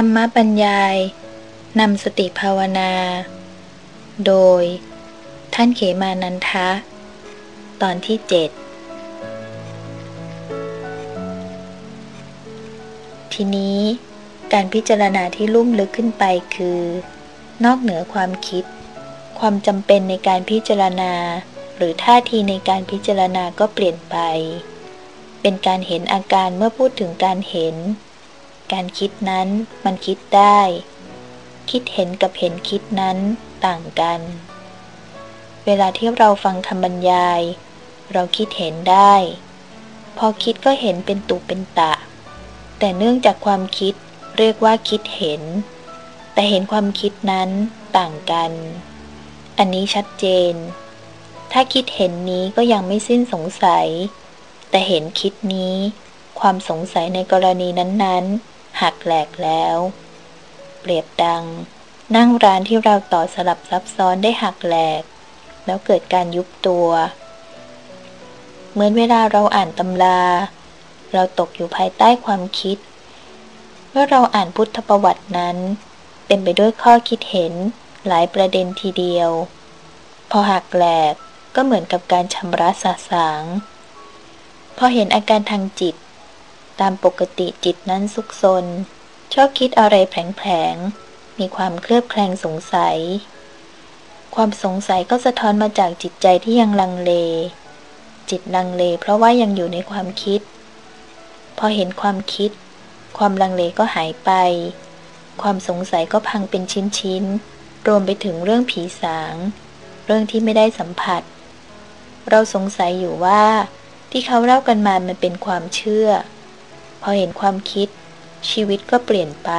รรมบรรยายนำสติภาวนา โดย ท่านเขมานันทะ ตอนที่เจ็ดทีนี้การพิจารณาที่ลุ่มลึกขึ้นไปคือ นอกเหนือความคิด ความจำเป็นในการพิจารณา หรือท่าทีในการพิจารณาก็เปลี่ยนไป เป็นการเห็นอาการเมื่อพูดถึงการเห็น การคิดนั้นมันคิดได้ คิดเห็นกับเห็นคิดนั้นต่างกัน เวลาที่เราฟังคำบรรยาย เราคิดเห็นได้ พอคิดก็เห็นเป็นตุเป็นตะ แต่เนื่องจากความคิดเรียกว่าคิดเห็น แต่เห็นความคิดนั้นต่างกัน อันนี้ชัดเจน ถ้าคิดเห็นนี้ก็ยังไม่สิ้นสงสัย แต่เห็นคิดนี้ความสงสัยในกรณีนั้นๆ หักแหลกแล้ว เปรียบดัง นั่งร้านที่เราต่อสลับซับซ้อนได้หักแหลก แล้วเกิดการยุบตัว เหมือนเวลาเราอ่านตำรา เราตกอยู่ภายใต้ความคิดมื่อเราอ่านพุทธประวัตินั้น เต็มไปด้วยข้อคิดเห็นหลายประเด็นทีเดียว พอหักแหลกก็เหมือนกับการชำระสาสาง พอเห็นอาการทางจิต ตามปกติจิตนั้นซุกซน ชอบคิดอะไรแผลงๆ มีความเคลือบแคลงสงสัย ความสงสัยก็สะท้อนมาจากจิตใจที่ยังลังเล จิตลังเลเพราะว่ายังอยู่ในความคิด พอเห็นความคิด ความลังเลก็หายไป ความสงสัยก็พังเป็นชิ้นๆ รวมไปถึงเรื่องผีสาง เรื่องที่ไม่ได้สัมผัส เราสงสัยอยู่ว่าที่เขาเล่ากันมามันเป็นความเชื่อ อเห็นความคิด ชีวิตก็เปลี่ยนไป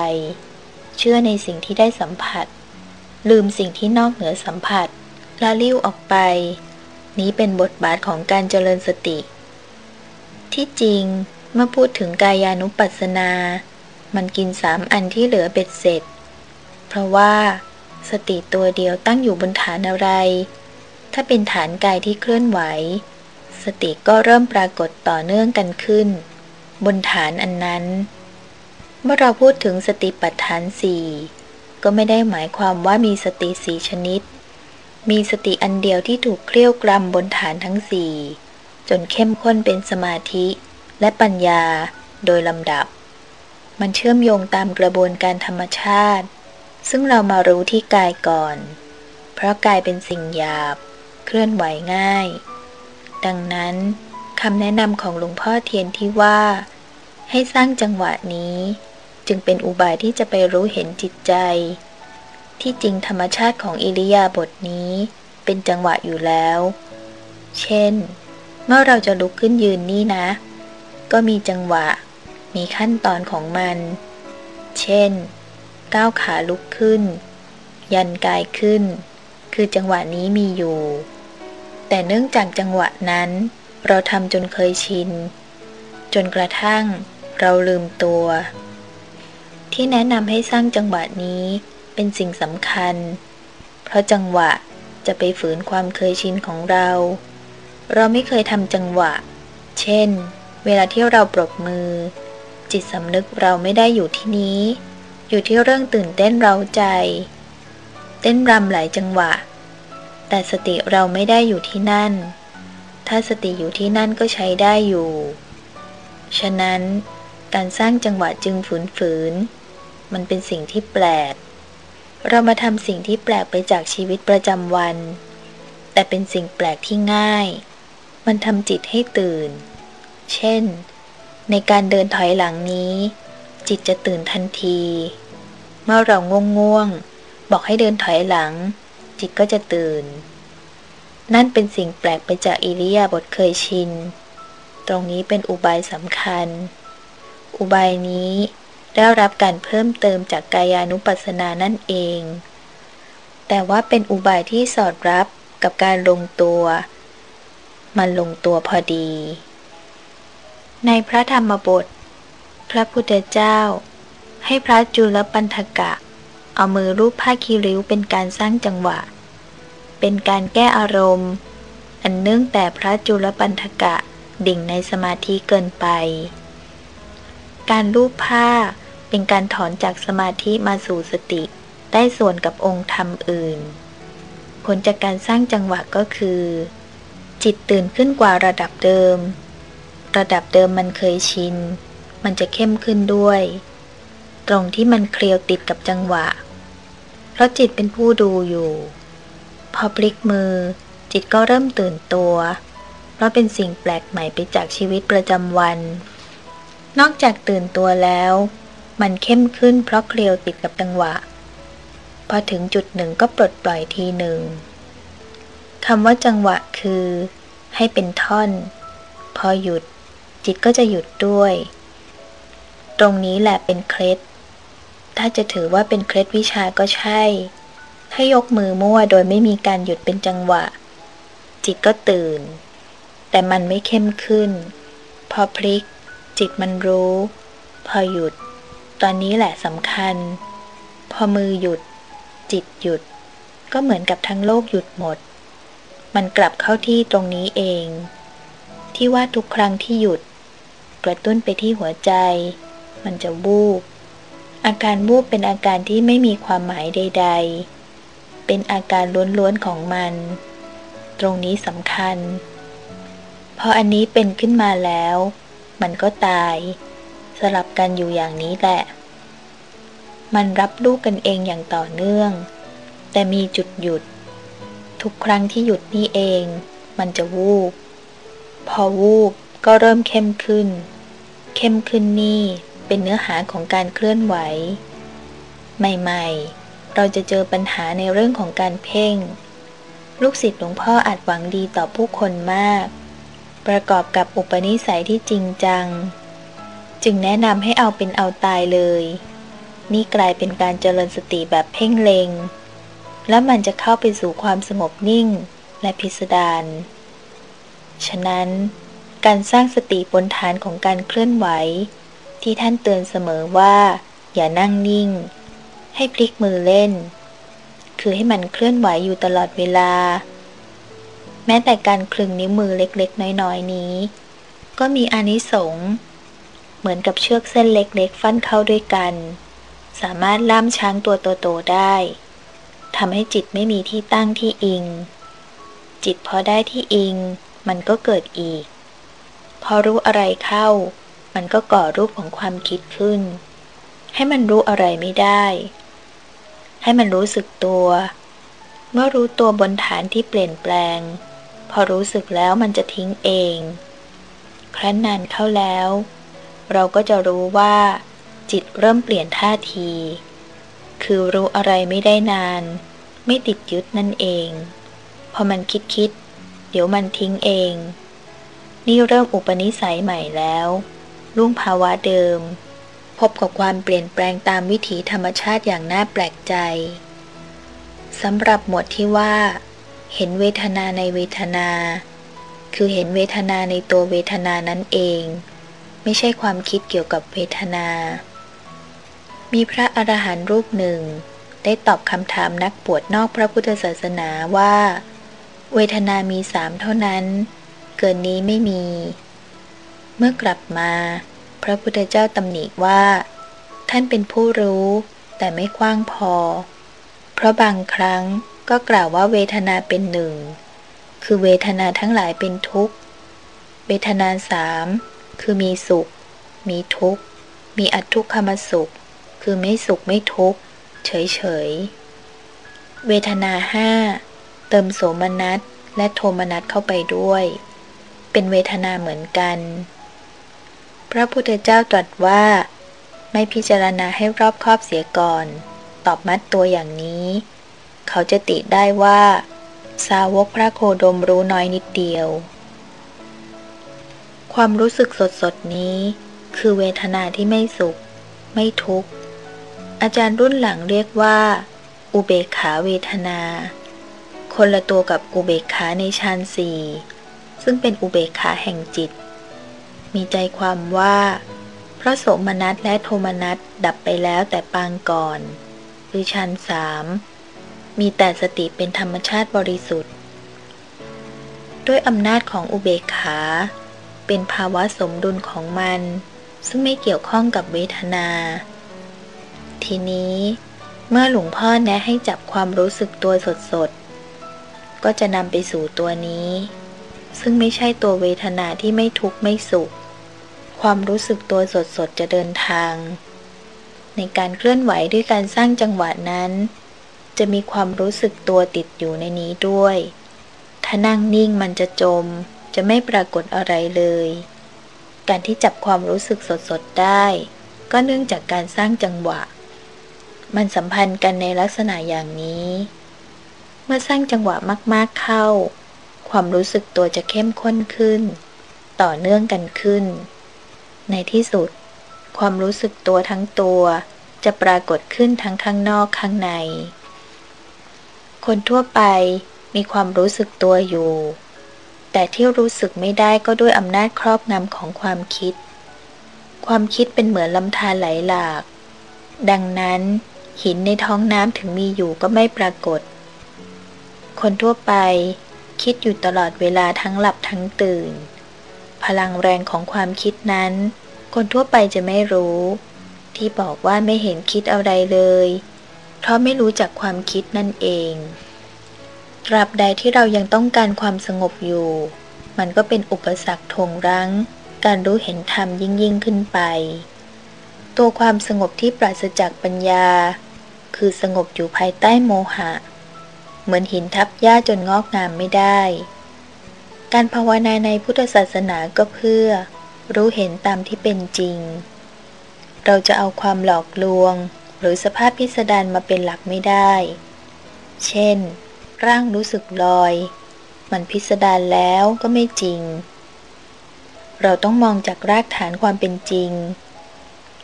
เชื่อในสิ่งที่ได้สัมผัส ลืมสิ่งที่นอกเหนือสัมผัส ละลิ้วออกไป นี้เป็นบทบาทของการเจริญสติ ที่จริงเมื่อพูดถึงกายานุปัสสนา มันกินสามอันที่เหลือเบ็ดเสร็จ เพราะว่า สติตัวเดียวตั้งอยู่บนฐานอะไร ถ้าเป็นฐานกายที่เคลื่อนไหว สติก็เริ่มปรากฏต่อเนื่องกันขึ้น บนฐานอันนั้น เมื่อเราพูดถึงสติปัฏฐานสี่ก็ไม่ได้หมายความว่ามีสติสี่ชนิด มีสติอันเดียวที่ถูกเคลี้ยวกรำบนฐานทั้งสี่จนเข้มข้นเป็นสมาธิและปัญญาโดยลำดับ มันเชื่อมโยงตามกระบวนการธรรมชาติ ซึ่งเรามารู้ที่กายก่อน เพราะกายเป็นสิ่งหยาบ เคลื่อนไหวง่าย ดังนั้น คำแนะนำของหลวงพ่อเทียนที่ว่า ให้สร้างจังหวะนี้ จึงเป็นอุบายที่จะไปรู้เห็นจิตใจ ที่จริงธรรมชาติของอิริยาบถนี้ เป็นจังหวะอยู่แล้ว เช่น เมื่อเราจะลุกขึ้นยืนนี่นะ ก็มีจังหวะ มีขั้นตอนของมัน เช่น ก้าวขาลุกขึ้น ยันกายขึ้น คือจังหวะนี้มีอยู่ แต่เนื่องจากจังหวะนั้น เราทำจนเคยชิน จนกระทั่งเราลืมตัว ที่แนะนำให้สร้างจังหวะนี้เป็นสิ่งสำคัญ เพราะจังหวะจะไปฝืนความเคยชินของเรา เราไม่เคยทำจังหวะ เช่น เวลาที่เราปรบมือ จิตสำนึกเราไม่ได้อยู่ที่นี้ อยู่ที่เรื่องตื่นเต้นเราใจ เต้นรำหลายจังหวะ แต่สติเราไม่ได้อยู่ที่นั่น ถ้าสติอยู่ที่นั่นก็ใช้ได้อยู่ ฉะนั้น การสร้างจังหวะจึงฝืนฝืน มันเป็นสิ่งที่แปลก เรามาทำสิ่งที่แปลกไปจากชีวิตประจำวัน แต่เป็นสิ่งแปลกที่ง่าย มันทำจิตให้ตื่น เช่น ในการเดินถอยหลังนี้ จิตจะตื่นทันที เมื่อเราง่วงง่วงบอกให้เดินถอยหลัง จิตก็จะตื่น นั่นเป็นสิ่งแปลกไปจากอิริยาบถเคยชิน ตรงนี้เป็นอุบายสำคัญ อุบายนี้ได้รับการเพิ่มเติมจากกายานุปัสสนานั่นเอง แต่ว่าเป็นอุบายที่สอดรับกับการลงตัว มันลงตัวพอดี ในพระธรรมบท พระพุทธเจ้า ให้พระจุลปันธกะ เอามือรูปผ้าคีริ้วเป็นการสร้างจังหวะ เป็นการแก้อารมณ์ อันเนื่องแต่พระจุลปันธกะดิ่งในสมาธิเกินไป การรูปผ้าเป็นการถอนจากสมาธิมาสู่สติ ได้ส่วนกับองค์ธรรมอื่น ผลจากการสร้างจังหวะก็คือ จิตตื่นขึ้นกว่าระดับเดิม ระดับเดิมมันเคยชิน มันจะเข้มขึ้นด้วย ตรงที่มันเคลียวติดกับจังหวะ เพราะจิตเป็นผู้ดูอยู่ พอพลิกมือ จิตก็เริ่มตื่นตัว เพราะเป็นสิ่งแปลกใหม่ไปจากชีวิตประจำวัน นอกจากตื่นตัวแล้ว มันเข้มขึ้นเพราะเคลียวติดกับจังหวะ พอถึงจุดหนึ่งก็ปลดปล่อยทีหนึ่งคำว่าจังหวะคือ ให้เป็นท่อน พอหยุด จิตก็จะหยุดด้วย ตรงนี้แหละเป็นเคล็ดถ้าจะถือว่าเป็นเคล็ดวิชาก็ใช่ ถ้ยกมือมั่วโดยไม่มีการหยุดเป็นจังหวะ จิตก็ตื่น แต่มันไม่เข้มขึ้น พอพลิก จิตมันรู้ พอหยุด ตอนนี้แหละสำคัญ พอมือหยุด จิตหยุด ก็เหมือนกับทั้งโลกหยุดหมด มันกลับเข้าที่ตรงนี้เอง ที่ว่าทุกครั้งที่หยุด กระตุ้นไปที่หัวใจ มันจะวูบอาการวูบเป็นอาการที่ไม่มีความหมายใด ๆ เป็นอาการล้วนๆของมัน ตรงนี้สำคัญ พออันนี้เป็นขึ้นมาแล้ว มันก็ตาย สลับกันอยู่อย่างนี้แหละ มันรับลูกกันเองอย่างต่อเนื่อง แต่มีจุดหยุด ทุกครั้งที่หยุดนี่เอง มันจะวูบ พอวูบก็เริ่มเข้มขึ้น เข้มขึ้นนี่เป็นเนื้อหาของการเคลื่อนไหว ใหม่ ๆ เราจะเจอปัญหาในเรื่องของการเพ่ง ลูกศิษย์หลวงพ่ออาจหวังดีต่อผู้คนมาก ประกอบกับอุปนิสัยที่จริงจัง จึงแนะนำให้เอาเป็นเอาตายเลย นี่กลายเป็นการเจริญสติแบบเพ่งเลง แล้วมันจะเข้าไปสู่ความสงบนิ่งและพิสดารฉะนั้น การสร้างสติบนฐานของการเคลื่อนไหว ที่ท่านเตือนเสมอว่า อย่านั่งนิ่ง ให้พลิกมือเล่น คือให้มันเคลื่อนไหวอยู่ตลอดเวลา แม้แต่การคลึงนิ้วมือเล็กๆ น้อยๆ นี้ ก็มีอานิสงส์เหมือนกับเชือกเส้นเล็กๆ ฟันเข้าด้วยกัน สามารถล่ามช้างตัวโตๆได้ทำให้จิตไม่มีที่ตั้งที่อิง จิตพอได้ที่อิง มันก็เกิดอีก พอรู้อะไรเข้า มันก็ก่อรูปของความคิดขึ้น ให้มันรู้อะไรไม่ได้ ให้มันรู้สึกตัว เมื่อรู้ตัวบนฐานที่เปลี่ยนแปลง พอรู้สึกแล้วมันจะทิ้งเอง ครั้นนานเข้าแล้ว เราก็จะรู้ว่า จิตเริ่มเปลี่ยนท่าที คือรู้อะไรไม่ได้นาน ไม่ติดยึดนั่นเอง พอมันคิดคิด เดี๋ยวมันทิ้งเอง นี่เริ่มอุปนิสัยใหม่แล้ว รุ่งภาวะเดิม พบกับความเปลี่ยนแปลงตามวิถีธรรมชาติอย่างน่าแปลกใจสำหรับหมวดที่ว่า เห็นเวทนาในเวทนา คือเห็นเวทนาในตัวเวทนานั่นเอง ไม่ใช่ความคิดเกี่ยวกับเวทนา มีพระอรหันต์รูปหนึ่ง ได้ตอบคำถามนักปวดนอกพระพุทธศาสนาว่า เวทนามีสามเท่านั้น เกินนี้ไม่มี เมื่อกลับมา ระพุทธเจ้าตำหนิว่า ท่านเป็นผู้รู้ แต่ไม่กว้างพอ เพราะบางครั้งก็กล่าวว่าเวทนาเป็นหนึ่ง คือเวทนาทั้งหลายเป็นทุกข์ เวทนาสามคือมีสุข มีทุกข์ มีอัทุกขมสุข คือไม่สุขไม่ทุกข์ เฉยเฉยเวทนาห้าเติมโสมนัสและโทมนัสเข้าไปด้วย เป็นเวทนาเหมือนกัน พระพุทธเจ้าตรัสว่า ไม่พิจารณาให้รอบคอบเสียก่อน ตอบมัดตัวอย่างนี้ เขาจะติได้ว่า สาวกพระโคดมรู้น้อยนิดเดียว ความรู้สึกสดสดนี้ คือเวทนาที่ไม่สุข ไม่ทุกข์ อาจารย์รุ่นหลังเรียกว่า อุเบกขาเวทนา คนละตัวกับอุเบกขาในฌานสี่ซึ่งเป็นอุเบกขาแห่งจิต มีใจความว่า พระโสมนัสและโทมนัสดับไปแล้วแต่ปางก่อน คือฌานสามมีแต่สติเป็นธรรมชาติบริสุทธิ์ ด้วยอำนาจของอุเบกขา เป็นภาวะสมดุลของมัน ซึ่งไม่เกี่ยวข้องกับเวทนา ทีนี้เมื่อหลวงพ่อแนะให้จับความรู้สึกตัวสดๆ ก็จะนำไปสู่ตัวนี้ ซึ่งไม่ใช่ตัวเวทนาที่ไม่ทุกข์ไม่สุข ความรู้สึกตัวสดๆจะเดินทาง ในการเคลื่อนไหวด้วยการสร้างจังหวะนั้น จะมีความรู้สึกตัวติดอยู่ในนี้ด้วย ถ้านั่งนิ่งมันจะจม จะไม่ปรากฏอะไรเลย การที่จับความรู้สึกสดๆได้ ก็เนื่องจากการสร้างจังหวะ มันสัมพันธ์กันในลักษณะอย่างนี้ เมื่อสร้างจังหวะมากๆเข้า ความรู้สึกตัวจะเข้มข้นขึ้น ต่อเนื่องกันขึ้น ในที่สุด ความรู้สึกตัวทั้งตัวจะปรากฏขึ้นทั้งข้างนอกข้างใน คนทั่วไปมีความรู้สึกตัวอยู่ แต่ที่รู้สึกไม่ได้ก็ด้วยอำนาจครอบงำของความคิด ความคิดเป็นเหมือนลำธารไหลหลาก ดังนั้น หินในท้องน้ำถึงมีอยู่ก็ไม่ปรากฏ คนทั่วไปคิดอยู่ตลอดเวลาทั้งหลับทั้งตื่น พลังแรงของความคิดนั้น คนทั่วไปจะไม่รู้ ที่บอกว่าไม่เห็นคิดอะไรเลย เพราะไม่รู้จักความคิดนั่นเอง ตราบใดที่เรายังต้องการความสงบอยู่ มันก็เป็นอุปสรรคทวงรั้ง การรู้เห็นธรรมยิ่งยิ่งขึ้นไป ตัวความสงบที่ปราศจากปัญญา คือสงบอยู่ภายใต้โมหะ เหมือนหินทับหญ้าจนงอกงามไม่ได้ การภาวนาในพุทธศาสนาก็เพื่อ รู้เห็นตามที่เป็นจริง เราจะเอาความหลอกลวง หรือสภาพพิสดารมาเป็นหลักไม่ได้ เช่น ร่างรู้สึกลอย มันพิสดารแล้วก็ไม่จริง เราต้องมองจากรากฐานความเป็นจริง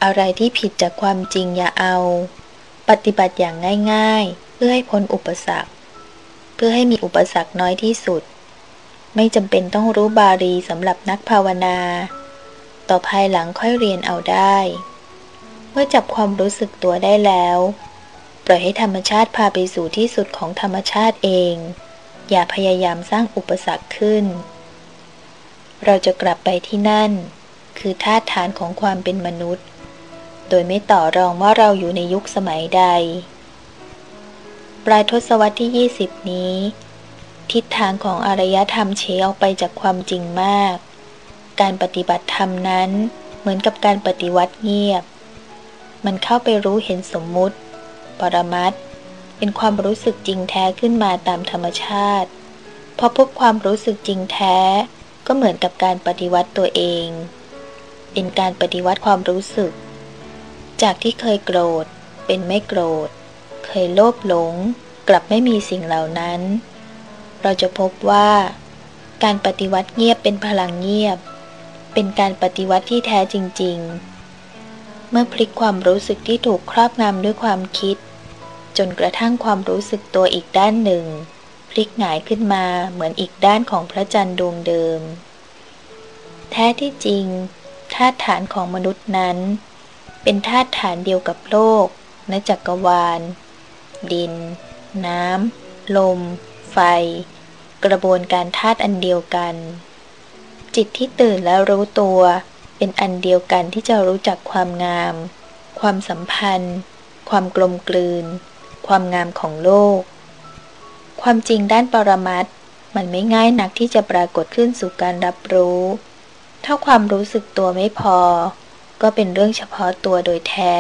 อะไรที่ผิดจากความจริงอย่าเอา ปฏิบัติอย่างง่าย ๆ เพื่อให้พ้นอุปสรรค เพื่อให้มีอุปสรรคน้อยที่สุด ไม่จำเป็นต้องรู้บาลีสำหรับนักภาวนา ต่อภายหลังค่อยเรียนเอาได้ เมื่อจับความรู้สึกตัวได้แล้ว ปล่อยให้ธรรมชาติพาไปสู่ที่สุดของธรรมชาติเอง อย่าพยายามสร้างอุปสรรคขึ้น เราจะกลับไปที่นั่น คือธาตุฐานของความเป็นมนุษย์ โดยไม่ต่อรองว่าเราอยู่ในยุคสมัยใด ปลายทศวรรษที่ 20 นี้ ทิศทางของอารยธรรมเฉออกไปจากความจริงมาก การปฏิบัติธรรมนั้นเหมือนกับการปฏิวัติเงียบ มันเข้าไปรู้เห็นสมมุติ ปรมัตเป็นความรู้สึกจริงแท้ขึ้นมาตามธรรมชาติ พอพบความรู้สึกจริงแท้ ก็เหมือนกับการปฏิวัติตัวเอง เป็นการปฏิวัติความรู้สึก จากที่เคยโกรธ เป็นไม่โกรธ เคยโลภหลง กลับไม่มีสิ่งเหล่านั้น เราจะพบว่า การปฏิวัติเงียบเป็นพลังเงียบ เป็นการปฏิวัติที่แท้จริง ๆ เมื่อพลิกความรู้สึกที่ถูกครอบงำด้วยความคิด จนกระทั่งความรู้สึกตัวอีกด้านหนึ่ง พลิกหงายขึ้นมาเหมือนอีกด้านของพระจันทร์ดวงเดิม แท้ที่จริงธาตุฐานของมนุษย์นั้น เป็นธาตุฐานเดียวกับโลกนจักรวาล ดิน น้ำ ลม ไฟ กระบวนการธาตุอันเดียวกัน จิตที่ตื่นแล้วรู้ตัว เป็นอันเดียวกันที่จะรู้จักความงาม ความสัมพันธ์ ความกลมกลืน ความงามของโลก ความจริงด้านปรมัตมันไม่ง่ายนักที่จะปรากฏขึ้นสู่การรับรู้ ถ้าความรู้สึกตัวไม่พอ ก็เป็นเรื่องเฉพาะตัวโดยแท้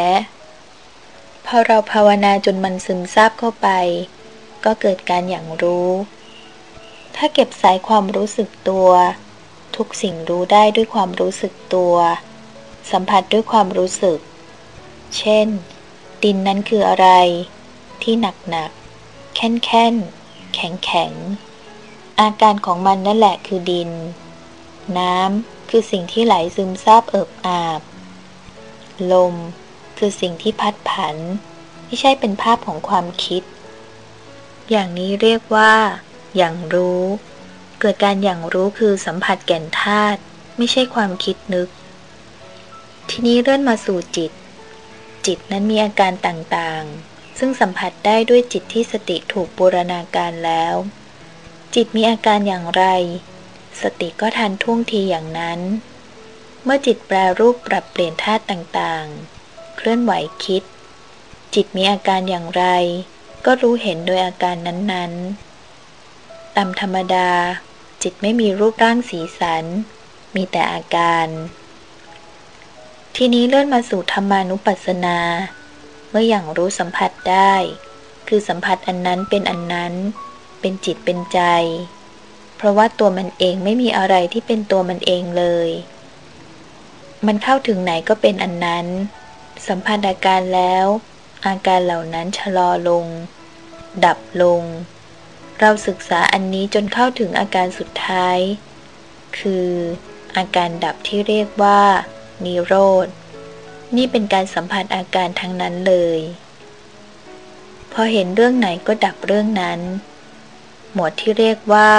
พอเราภาวนาจนมันซึมซาบเข้าไป ก็เกิดการอย่างรู้ ถ้าเก็บสายความรู้สึกตัว ทุกสิ่งรู้ได้ด้วยความรู้สึกตัว สัมผัสด้วยความรู้สึก เช่น ดินนั้นคืออะไร ที่หนักหนักแค่นแค่นแข็งแข็งอาการของมันนั่นแหละคือดิน น้ำคือสิ่งที่ไหลซึมซาบเอิบอาบ ลมคือสิ่งที่พัดผัน ไม่ใช่เป็นภาพของความคิด อย่างนี้เรียกว่า อย่างรู้ เกิดการอย่างรู้คือสัมผัสแก่นธาตุไม่ใช่ความคิดนึก ทีนี้เลื่อนมาสู่จิต จิตนั้นมีอาการต่างๆ ซึ่งสัมผัสได้ด้วยจิตที่สติถูกบูรณาการแล้ว จิตมีอาการอย่างไร สติก็ทันท่วงทีอย่างนั้น เมื่อจิตแปรรูปปรับเปลี่ยนธาตุต่างๆ เคลื่อนไหวคิด จิตมีอาการอย่างไร ก็รู้เห็นโดยอาการนั้นๆ ตามธรรมดา จิตไม่มีรูปร่างสีสัน มีแต่อาการ ทีนี้เลื่อนมาสู่ธรรมานุปัสสนา เมื่ออย่างรู้สัมผัสได้ คือสัมผัสอันนั้นเป็นอันนั้น เป็นจิตเป็นใจ เพราะว่าตัวมันเองไม่มีอะไรที่เป็นตัวมันเองเลย มันเข้าถึงไหนก็เป็นอันนั้น สัมผัสอาการแล้ว อาการเหล่านั้นชะลอลง ดับลง เราศึกษาอันนี้จนเข้าถึงอาการสุดท้าย คือ อาการดับที่เรียกว่า นิโรธ นี่เป็นการสัมผัสอาการทั้งนั้นเลย พอเห็นเรื่องไหนก็ดับเรื่องนั้น หมวดที่เรียกว่า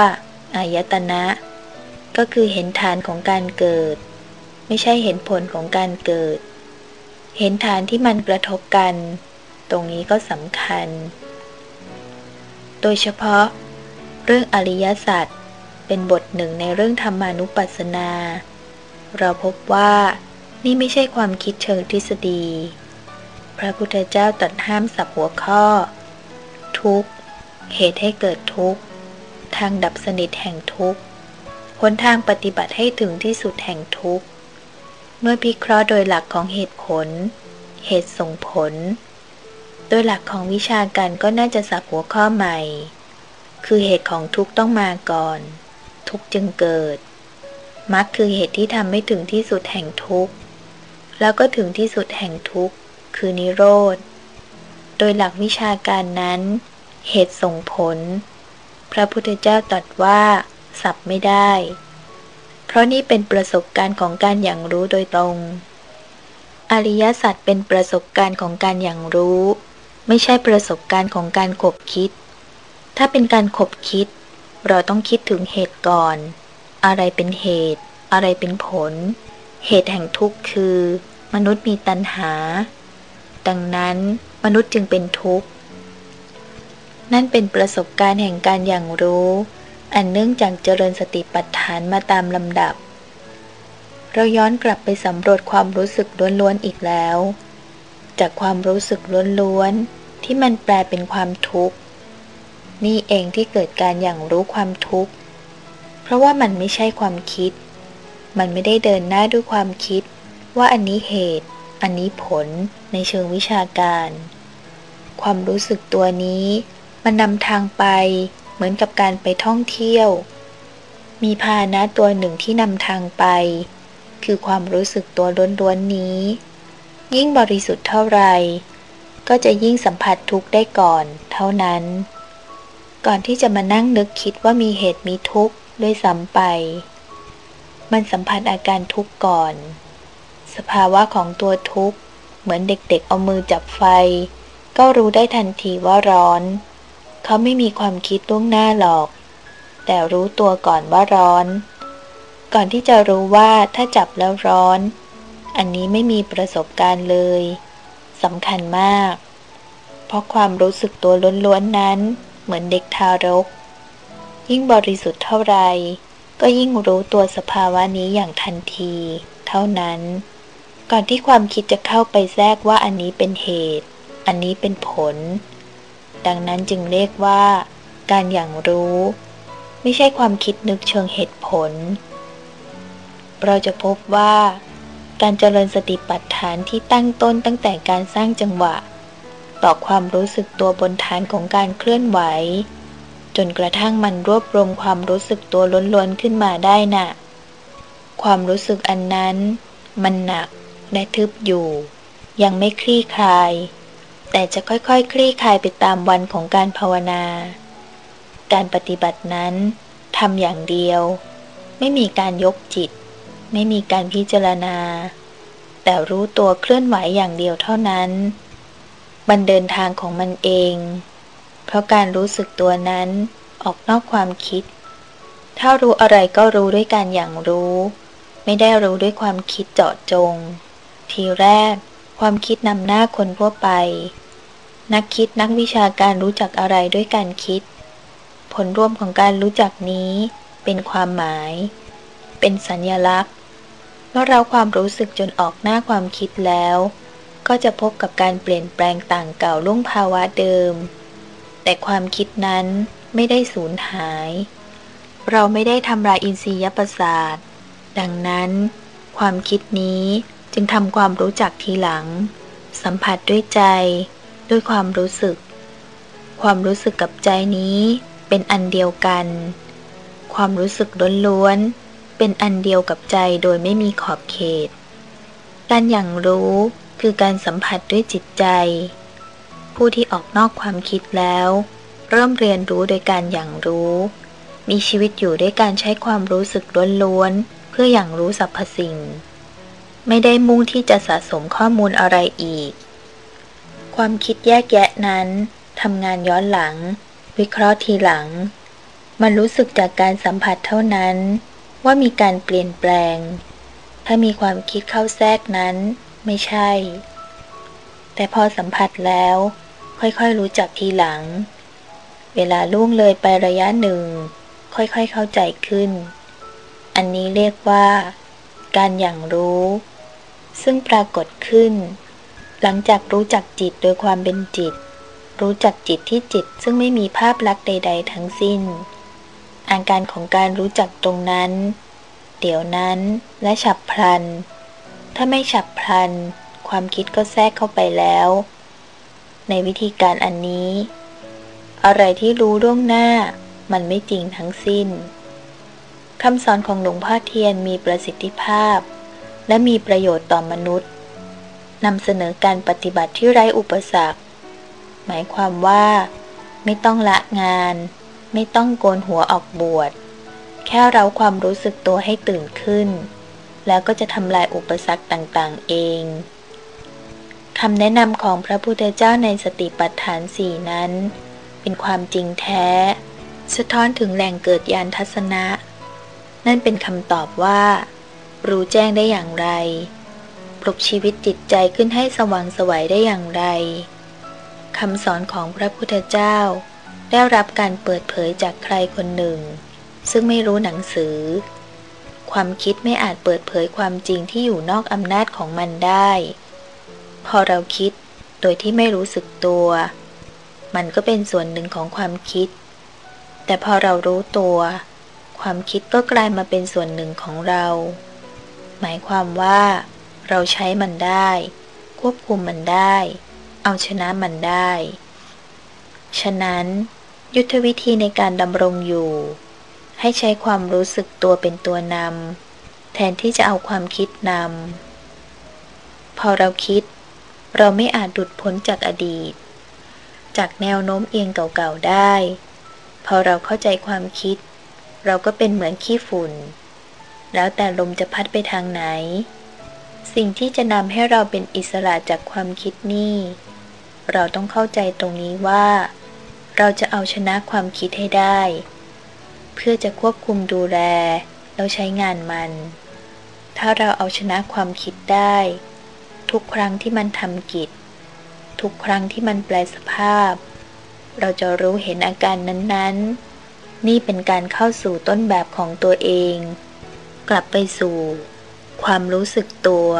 อายตนะ ก็คือเห็นฐานของการเกิด ไม่ใช่เห็นผลของการเกิดเห็นฐานที่มันกระทบกัน รงนี้ก็สำคัญ โดยเฉพาะ เรื่องอริยสัจเป็นบทหนึ่งในเรื่องธรรมานุปัสสนา เราพบว่านี่ไม่ใช่ความคิดเชิงทฤษฎี พระพุทธเจ้าตรัสห้ามสับหัวข้อ ทุกเหตุให้เกิดทุกข์ ทางดับสนิทแห่งทุกข์หนทางปฏิบัติให้ถึงที่สุดแห่งทุกข์ เมื่อพิเคราะห์โดยหลักของเหตุผล เหตุส่งผล โดยหลักของวิชาการก็น่าจะสับหัวข้อใหม่ คือเหตุของทุกต้องมาก่อน ทุกจึงเกิดมรรคคือเหตุที่ทำให้ถึงที่สุดแห่งทุกข์ แล้วก็ถึงที่สุดแห่งทุกข์คือนิโรธ โดยหลักวิชาการนั้น เหตุส่งผล พระพุทธเจ้าตรัสว่า สับไม่ได้ เพราะนี่เป็นประสบการณ์ของการอย่างรู้โดยตรง อริยสัจเป็นประสบการณ์ของการอย่างรู้ ไม่ใช่ประสบการณ์ของการขบคิด ถ้าเป็นการขบคิด เราต้องคิดถึงเหตุก่อน อะไรเป็นเหตุ อะไรเป็นผล เหตุแห่งทุกข์คือ มนุษย์มีตัณหา ดังนั้นมนุษย์จึงเป็นทุกข์ นั่นเป็นประสบการณ์แห่งการอย่างรู้ อันเนื่องจากเจริญสติปัฏฐานมาตามลำดับ เราย้อนกลับไปสำรวจความรู้สึกล้วนๆอีกแล้ว จากความรู้สึกล้วนๆที่มันแปลเป็นความทุกข์ นี่เองที่เกิดการอย่างรู้ความทุกข์ เพราะว่ามันไม่ใช่ความคิด มันไม่ได้เดินหน้าด้วยความคิด ว่าอันนี้เหตุ อันนี้ผลในเชิงวิชาการ ความรู้สึกตัวนี้ มันนำทางไปเหมือนกับการไปท่องเที่ยว มีพาหนะตัวหนึ่งที่นำทางไป คือความรู้สึกตัวล้วนๆนี้ ยิ่งบริสุทธิ์เท่าไร ก็จะยิ่งสัมผัสทุกข์ได้ก่อน เท่านั้น ก่อนที่จะมานั่งนึกคิดว่ามีเหตุมีทุกข์ด้วยซ้ำไป มันสัมผัสอาการทุกข์ก่อน สภาวะของตัวทุกข์ เหมือนเด็กๆเอามือจับไฟ ก็รู้ได้ทันทีว่าร้อน เขาไม่มีความคิดล่วงหน้าหรอก แต่รู้ตัวก่อนว่าร้อน ก่อนที่จะรู้ว่าถ้าจับแล้วร้อน อันนี้ไม่มีประสบการณ์เลยสำคัญมาก เพราะความรู้สึกตัวล้วนๆนั้น เหมือนเด็กทารก ยิ่งบริสุทธิ์เท่าไร ก็ยิ่งรู้ตัวสภาวะนี้อย่างทันที เท่านั้น ก่อนที่ความคิดจะเข้าไปแทรกว่าอันนี้เป็นเหตุ อันนี้เป็นผล ดังนั้นจึงเรียกว่า การอย่างรู้ ไม่ใช่ความคิดนึกเชิงเหตุผล เราจะพบว่า การเจริญสติปัฏฐานที่ตั้งต้นตั้งแต่การสร้างจังหวะ ต่อความรู้สึกตัวบนฐานของการเคลื่อนไหว จนกระทั่งมันรวบรวมความรู้สึกตัวล้วนๆขึ้นมาได้นะ่ะ ความรู้สึกอันนั้น มันหนักและทึบอยู่ ยังไม่คลี่คลาย แต่จะค่อยๆคคลี่คลายไปตามวันของการภาวนา การปฏิบัตินั้นทำอย่างเดียว ไม่มีการยกจิต ไม่มีการพิจารณา แต่รู้ตัวเคลื่อนไหวอย่างเดียวเท่านั้น มันเดินทางของมันเอง เพราะการรู้สึกตัวนั้นออกนอกความคิด ถ้ารู้อะไรก็รู้ด้วยการอย่างรู้ ไม่ได้รู้ด้วยความคิดเจาะจง ทีแรก ความคิดนำหน้าคนทั่วไป นักคิดนักวิชาการรู้จักอะไรด้วยการคิด ผลร่วมของการรู้จักนี้เป็นความหมาย เป็นสัญญลักษณ์ มื่อเราความรู้สึกจนออกหน้าความคิดแล้ว ก็จะพบกับการเปลี่ยนแปลงต่างเก่าล่วงภาวะเดิม แต่ความคิดนั้นไม่ได้สูญหาย เราไม่ได้ทำลายอินทรียประสาท ดังนั้น ความคิดนี้จึงทำความรู้จักทีหลัง สัมผัสด้วยใจ ด้วยความรู้สึก ความรู้สึกกับใจนี้เป็นอันเดียวกัน ความรู้สึกล้วนๆ เป็นอันเดียวกับใจโดยไม่มีขอบเขต การอย่างรู้คือการสัมผัสด้วยจิตใจ ผู้ที่ออกนอกความคิดแล้ว เริ่มเรียนรู้โดยการอย่างรู้ มีชีวิตอยู่ด้วยการใช้ความรู้สึกล้วนๆเพื่ออย่างรู้สรรพสิ่ง ไม่ได้มุ่งที่จะสะสมข้อมูลอะไรอีก ความคิดแยกแยะนั้นทำงานย้อนหลัง วิเคราะห์ทีหลัง มันรู้สึกจากการสัมผัสเท่านั้น ว่ามีการเปลี่ยนแปลง ถ้ามีความคิดเข้าแทรกนั้นไม่ใช่ แต่พอสัมผัสแล้ว ค่อยๆรู้จักทีหลัง เวลาล่วงเลยไประยะหนึ่ง ค่อยๆเข้าใจขึ้น อันนี้เรียกว่า การอย่างรู้ ซึ่งปรากฏขึ้น หลังจากรู้จักจิตโดยความเป็นจิต รู้จักจิตที่จิตซึ่งไม่มีภาพลักษณ์ใด ๆ ทั้งสิ้น อาการของการรู้จักตรงนั้น เดี๋ยวนั้นและฉับพลัน ถ้าไม่ฉับพลัน ความคิดก็แทรกเข้าไปแล้ว ในวิธีการอันนี้ อะไรที่รู้ล่วงหน้า มันไม่จริงทั้งสิ้นคำสอนของหลวงพ่อเทียนมีประสิทธิภาพ และมีประโยชน์ต่อมนุษย์นำเสนอการปฏิบัติที่ไร้อุปสรรค หมายความว่า ไม่ต้องละงาน ไม่ต้องโกนหัวออกบวช แค่เราความรู้สึกตัวให้ตื่นขึ้น แล้วก็จะทำลายอุปสรรคต่างๆเองคำแนะนำของพระพุทธเจ้าในสติปัฏฐานสี่นั้น เป็นความจริงแท้ สะท้อนถึงแหล่งเกิดยานทัศนะ นั่นเป็นคำตอบว่า รู้แจ้งได้อย่างไร ปลุกชีวิตจิตใจขึ้นให้สว่างสวัยได้อย่างไรคำสอนของพระพุทธเจ้า ได้รับการเปิดเผยจากใครคนหนึ่ง ซึ่งไม่รู้หนังสือ ความคิดไม่อาจเปิดเผยความจริงที่อยู่นอกอำนาจของมันได้ พอเราคิดโดยที่ไม่รู้สึกตัว มันก็เป็นส่วนหนึ่งของความคิด แต่พอเรารู้ตัว ความคิดก็กลายมาเป็นส่วนหนึ่งของเรา หมายความว่า เราใช้มันได้ ควบคุมมันได้ เอาชนะมันได้ฉะนั้น ยุทธวิธีในการดำรงอยู่ ให้ใช้ความรู้สึกตัวเป็นตัวนำแทนที่จะเอาความคิดนำพอเราคิด เราไม่อาจดุดพ้นจากอดีต จากแนวโน้มเอียงเก่าๆได้ พอเราเข้าใจความคิด เราก็เป็นเหมือนขี้ฝุ่น แล้วแต่ลมจะพัดไปทางไหน สิ่งที่จะนำให้เราเป็นอิสระจากความคิดนี่ เราต้องเข้าใจตรงนี้ว่า เราจะเอาชนะความคิดให้ได้ เพื่อจะควบคุมดูแลแล้วใช้งานมัน ถ้าเราเอาชนะความคิดได้ ทุกครั้งที่มันทำกิจ ทุกครั้งที่มันแปลสภาพ เราจะรู้เห็นอาการนั้นๆ นี่เป็นการเข้าสู่ต้นแบบของตัวเอง กลับไปสู่ ความรู้สึกตัว